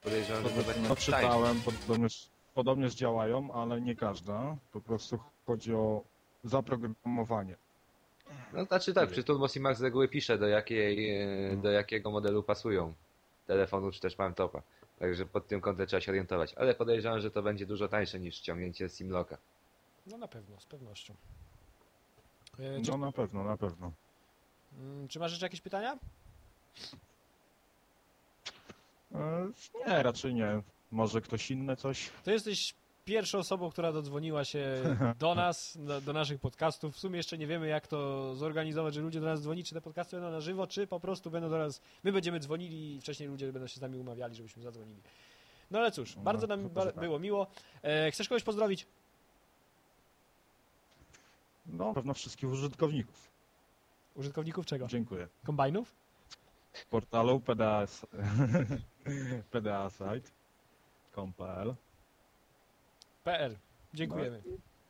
Podejrzewam, że to będzie No czytałem, podobnie, podobnież działają, ale nie każda. Po prostu chodzi o zaprogramowanie. No znaczy tak, przy Turbo Simach z reguły pisze do, jakiej, e, do jakiego modelu pasują telefonu czy też topa. Także pod tym kątem trzeba się orientować. Ale podejrzewam, że to będzie dużo tańsze niż ściągnięcie Simlocka. No na pewno, z pewnością. E, czy, No na pewno, na pewno. mm, czy masz jeszcze jakieś pytania? E, Nie, raczej nie. Może ktoś inny coś? To jesteś pierwszą osobą, która dodzwoniła się do nas, do, do naszych podcastów. W sumie jeszcze nie wiemy, jak to zorganizować, że ludzie do nas dzwoni, czy te podcasty będą na żywo, czy po prostu będą do nas... My będziemy dzwonili i wcześniej ludzie będą się z nami umawiali, żebyśmy zadzwonili. No ale cóż, No, bardzo nam to ba- tak. było miło. E, chcesz kogoś pozdrowić? No, na pewno wszystkich użytkowników. Użytkowników czego? Dziękuję. Kombajnów? Portalu PDA, PDA site.com.pl PL. Dziękujemy.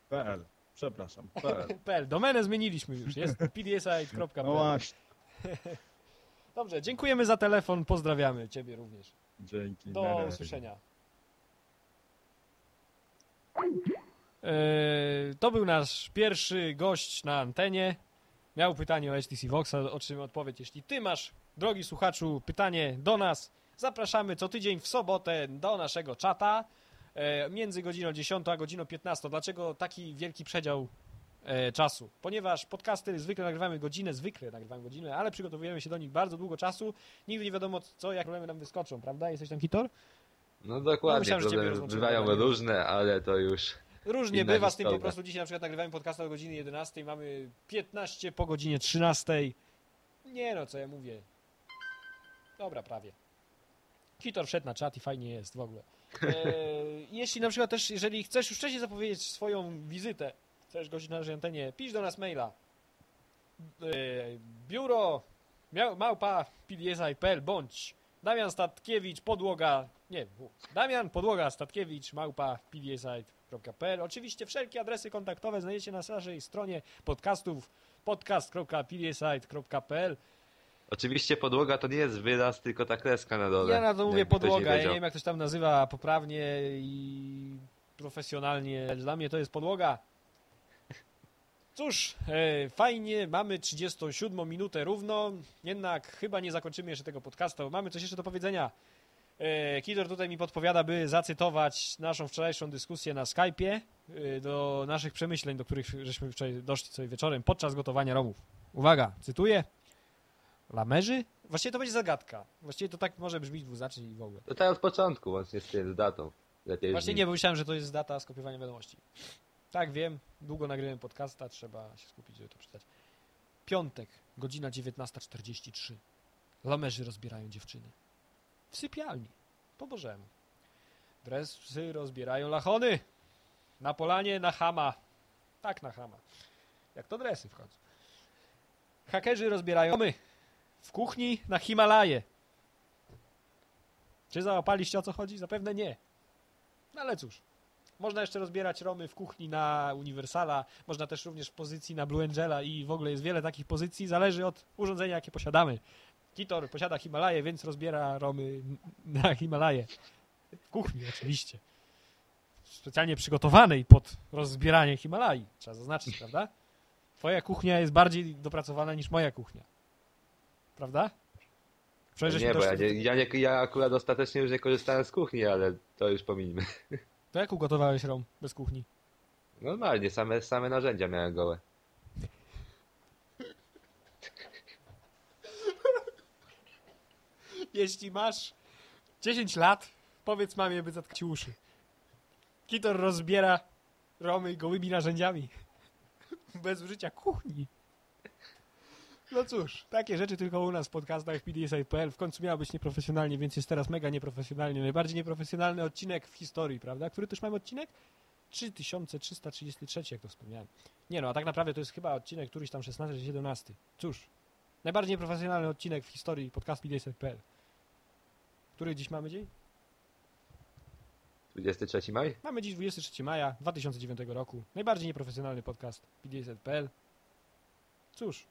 PL. Przepraszam. PL. PL. Domenę zmieniliśmy już. Jest pdsite.pl. No właśnie. Dobrze, dziękujemy za telefon. Pozdrawiamy Ciebie również. Dzięki. Do usłyszenia. Eee, To był nasz pierwszy gość na antenie. Miał pytanie o HTC Voxa, o czym odpowiedź. Jeśli ty masz, drogi słuchaczu, pytanie do nas, zapraszamy co tydzień w sobotę do naszego czata e, między godziną 10 a godziną 15. Dlaczego taki wielki przedział e, czasu? Ponieważ podcasty zwykle nagrywamy godzinę, zwykle nagrywamy godzinę, ale przygotowujemy się do nich bardzo długo czasu. Nigdy nie wiadomo co, jak problemy nam wyskoczą, prawda? Jesteś tam Kitor? No No, dokładnie, myślałem, że ciebie problemy rozłączyłem, bywają ale różne, ale to już... Różnie bywa z tym po historia. prostu. Dzisiaj na przykład nagrywamy podcast o godzinie 11, mamy 15 po godzinie 13. Nie no, co ja mówię. Dobra, prawie. Kitor wszedł na czat i fajnie jest w ogóle. E, jeśli na przykład też, jeżeli chcesz już wcześniej zapowiedzieć swoją wizytę, chcesz gościć na naszej antenie, pisz do nas maila. E, biuro małpa pdsi.pl bądź Damian Statkiewicz, podłoga, nie, Damian Podłoga Statkiewicz, małpa pdsite.pl. Oczywiście wszelkie adresy kontaktowe znajdziecie na naszej stronie podcastów podcast.pdsite.pl. Oczywiście podłoga to nie jest wyraz, tylko ta kreska na dole. Ja na to mówię ktoś nie podłoga, ja nie wiem jak ktoś tam nazywa poprawnie i profesjonalnie. Dla mnie to jest podłoga. Cóż, e, fajnie, mamy 37 minutę równo, jednak chyba nie zakończymy jeszcze tego podcastu. Mamy coś jeszcze do powiedzenia. E, Kidor tutaj mi podpowiada, by zacytować naszą wczorajszą dyskusję na Skype'ie e, do naszych przemyśleń, do których żeśmy wczoraj doszli sobie wieczorem podczas gotowania romów. Uwaga, cytuję. Lamerzy? Właściwie to będzie zagadka. Właściwie to tak może brzmieć dwuznacznie i w ogóle. To tak od początku, łącznie z datą. Lepiej Właśnie nie, bo myślałem, że to jest data skopiowania wiadomości. Tak, wiem. Długo nagrywałem podcasta, trzeba się skupić, żeby to przeczytać. Piątek, godzina 19.43. Lamerzy rozbierają dziewczyny. W sypialni. Po Bożemu. Dresy rozbierają lachony. Na polanie, na hama. Tak, na hama. Jak to dresy wchodzą. Hakerzy rozbierają domy. W kuchni na Himalaje. Czy załapaliście o co chodzi? Zapewne nie. No ale cóż. Można jeszcze rozbierać romy w kuchni na Uniwersala, można też również w pozycji na Blue Angela i w ogóle jest wiele takich pozycji, zależy od urządzenia, jakie posiadamy. Kitor posiada Himalaję, więc rozbiera romy na Himalaję. W kuchni oczywiście. Specjalnie przygotowanej pod rozbieranie Himalai, trzeba zaznaczyć, prawda? Twoja kuchnia jest bardziej dopracowana niż moja kuchnia. Prawda? Żeśmy Nie, bo ja, nie, ja, nie, ja akurat ostatecznie już nie korzystałem z kuchni, ale to już pominijmy. To jak ugotowałeś rom bez kuchni? Normalnie, same, same narzędzia miałem gołe. Jeśli masz 10 lat, powiedz mamie, by zatkać uszy. Kitor rozbiera romy gołymi narzędziami. Bez użycia kuchni. No cóż, takie rzeczy tylko u nas w podcastach PDSI.pl. W końcu miało być nieprofesjonalnie, więc jest teraz mega nieprofesjonalnie. Najbardziej nieprofesjonalny odcinek w historii, prawda? Który też mamy odcinek? 3333, jak to wspomniałem. Nie no, a tak naprawdę to jest chyba odcinek któryś tam 16 czy 17. Cóż, najbardziej nieprofesjonalny odcinek w historii podcast PDSI.pl. Który dziś mamy dzień? 23 maj? Mamy dziś 23 maja 2009 roku. Najbardziej nieprofesjonalny podcast PDSL.pl. Cóż.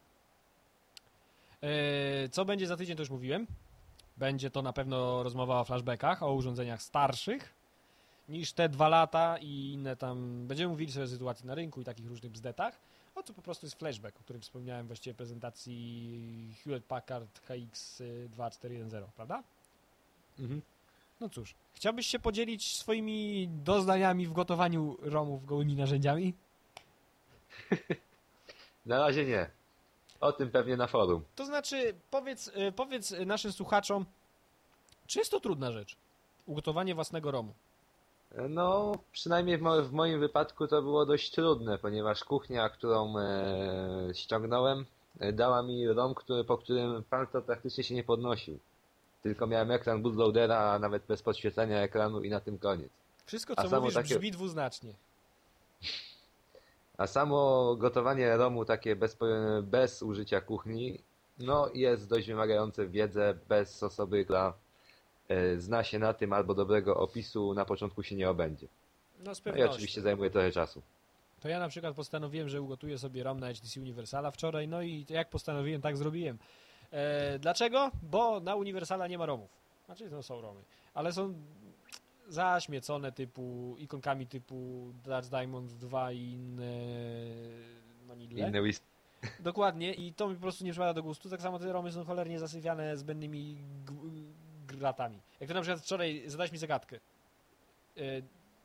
Eee, co będzie za tydzień, to już mówiłem. Będzie to na pewno rozmowa o flashbackach, o urządzeniach starszych niż te dwa lata i inne tam. Będziemy mówili sobie o sytuacji na rynku i takich różnych bzdetach. O co po prostu jest flashback, o którym wspomniałem właściwie w prezentacji Hewlett Packard HX2410, prawda? Mhm. No cóż, chciałbyś się podzielić swoimi doznaniami w gotowaniu romów gołymi narzędziami? Na razie nie. O tym pewnie na forum. To znaczy, powiedz, y, powiedz naszym słuchaczom, czy jest to trudna rzecz? Ugotowanie własnego romu. No, przynajmniej w, mo w moim wypadku to było dość trudne, ponieważ kuchnia, którą e, ściągnąłem, e, dała mi ROM, który, po którym palto praktycznie się nie podnosił. Tylko miałem ekran bootloadera, a nawet bez podświetlenia ekranu i na tym koniec. Wszystko, A co samo mówisz, takie- brzmi dwuznacznie. A samo gotowanie ROMu takie bez, bez użycia kuchni, no jest dość wymagające wiedzę bez osoby, która e, zna się na tym albo dobrego opisu na początku się nie obędzie. No z No i pewnością. oczywiście zajmuje trochę czasu. To ja na przykład postanowiłem, że ugotuję sobie ROM na HTC Universala wczoraj, no i jak postanowiłem, tak zrobiłem. E, dlaczego? Bo na Universala nie ma ROMów. Znaczy, to są ROMy, ale są zaśmiecone typu, ikonkami typu Dutch Diamond 2 i inne manille. Inny whis- Dokładnie i to mi po prostu nie przypada do gustu. Tak samo te romy są cholernie zasyfiane zbędnymi gratami. Jak to na przykład wczoraj zadałeś mi zagadkę. E,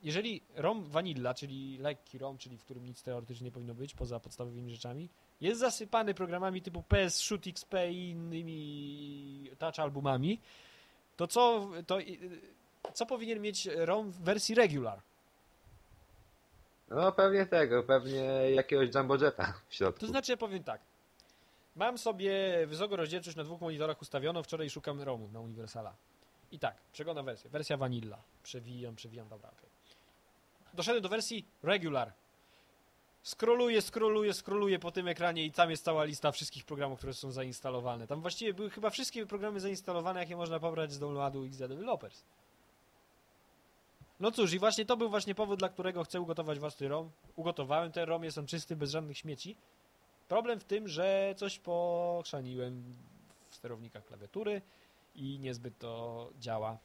Jeżeli rom vanilla, czyli lekki rom, czyli w którym nic teoretycznie nie powinno być, poza podstawowymi rzeczami, jest zasypany programami typu PS, Shoot XP i innymi touch albumami, to co, to, co powinien mieć rom w wersji regular? No pewnie tego, pewnie jakiegoś Jumbo Jetta w środku. To znaczy, ja powiem tak. Mam sobie wysoką rozdzielczość na dwóch monitorach ustawioną, wczoraj szukam ROMu na Universala. I tak, przeglądam wersję. Wersja vanilla. Przewijam, przewijam, dobra, okej. Doszedłem do wersji regular. Scrolluję, scrolluję, scrolluję po tym ekranie i tam jest cała lista wszystkich programów, które są zainstalowane. Tam właściwie były chyba wszystkie programy zainstalowane, jakie można pobrać z downloadu XZ Developers. No cóż, i właśnie to był właśnie powód, dla którego chcę ugotować własny ROM. Ugotowałem ten ROM, jest on czysty, bez żadnych śmieci. Problem w tym, że coś pochrzaniłem w sterownikach klawiatury i niezbyt to działa.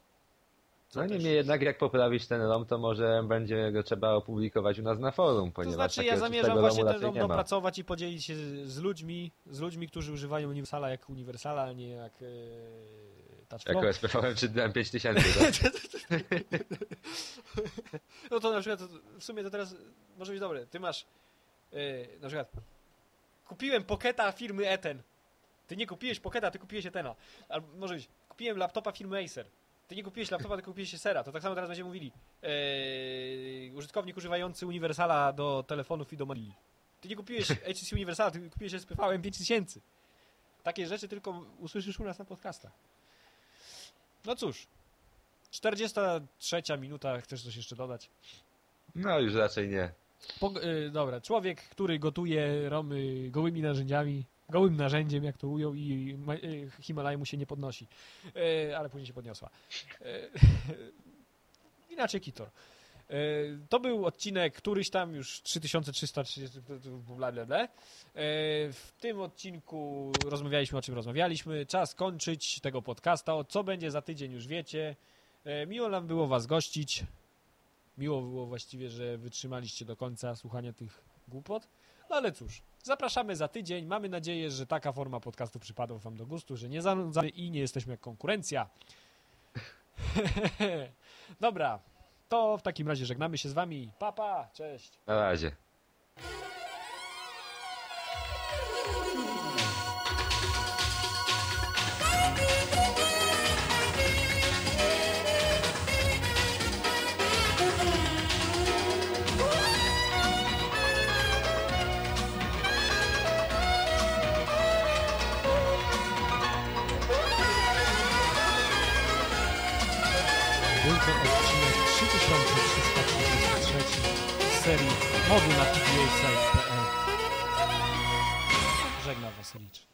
Co No też- niemniej jednak jak poprawisz ten ROM, to może będzie go trzeba opublikować u nas na forum, To ponieważ znaczy, ja zamierzam właśnie ten ROM dopracować i podzielić się z ludźmi, z ludźmi, którzy używają Universala jak Universala, a nie jak e, Pro. Jako SPVM czy DM5000, tak? No to na przykład, w sumie to teraz może być dobre. Ty masz, e, na przykład, kupiłem Pocketa firmy Eten. Ty nie kupiłeś Pocketa, ty kupiłeś Etena. Albo może być, kupiłem laptopa firmy Acer. Ty nie kupiłeś laptopa, tylko kupiłeś Acera. To tak samo teraz będziemy mówili. E, użytkownik używający Universala do telefonów i do maili. Ty nie kupiłeś HTC Universala, ty kupiłeś SPVM 5000. Takie rzeczy tylko usłyszysz u nas na podcastach. No cóż. 43 minuta, chcesz coś jeszcze dodać? No już raczej nie. Pog- y, dobra, człowiek, który gotuje romy gołymi narzędziami, gołym narzędziem, jak to ujął, i y, Himalaj mu się nie podnosi. Y, ale później się podniosła. Y, inaczej Kitor. Y, to był odcinek któryś tam już 3330 bla bla bla. W tym odcinku rozmawialiśmy o czym rozmawialiśmy. Czas kończyć tego podcasta. O co będzie za tydzień już wiecie. Y, miło nam było was gościć. Miło było właściwie, że wytrzymaliście do końca słuchania tych głupot. No ale cóż, zapraszamy za tydzień. Mamy nadzieję, że taka forma podcastu przypadła Wam do gustu, że nie zanudzamy i nie jesteśmy jak konkurencja. Dobra, to w takim razie żegnamy się z Wami. Papa, pa, cześć. Na razie. modu na pbasite.pl. Żegna Was Rich.